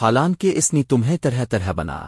حالانکہ اس نے تمہیں طرح طرح بنا۔